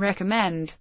recommend.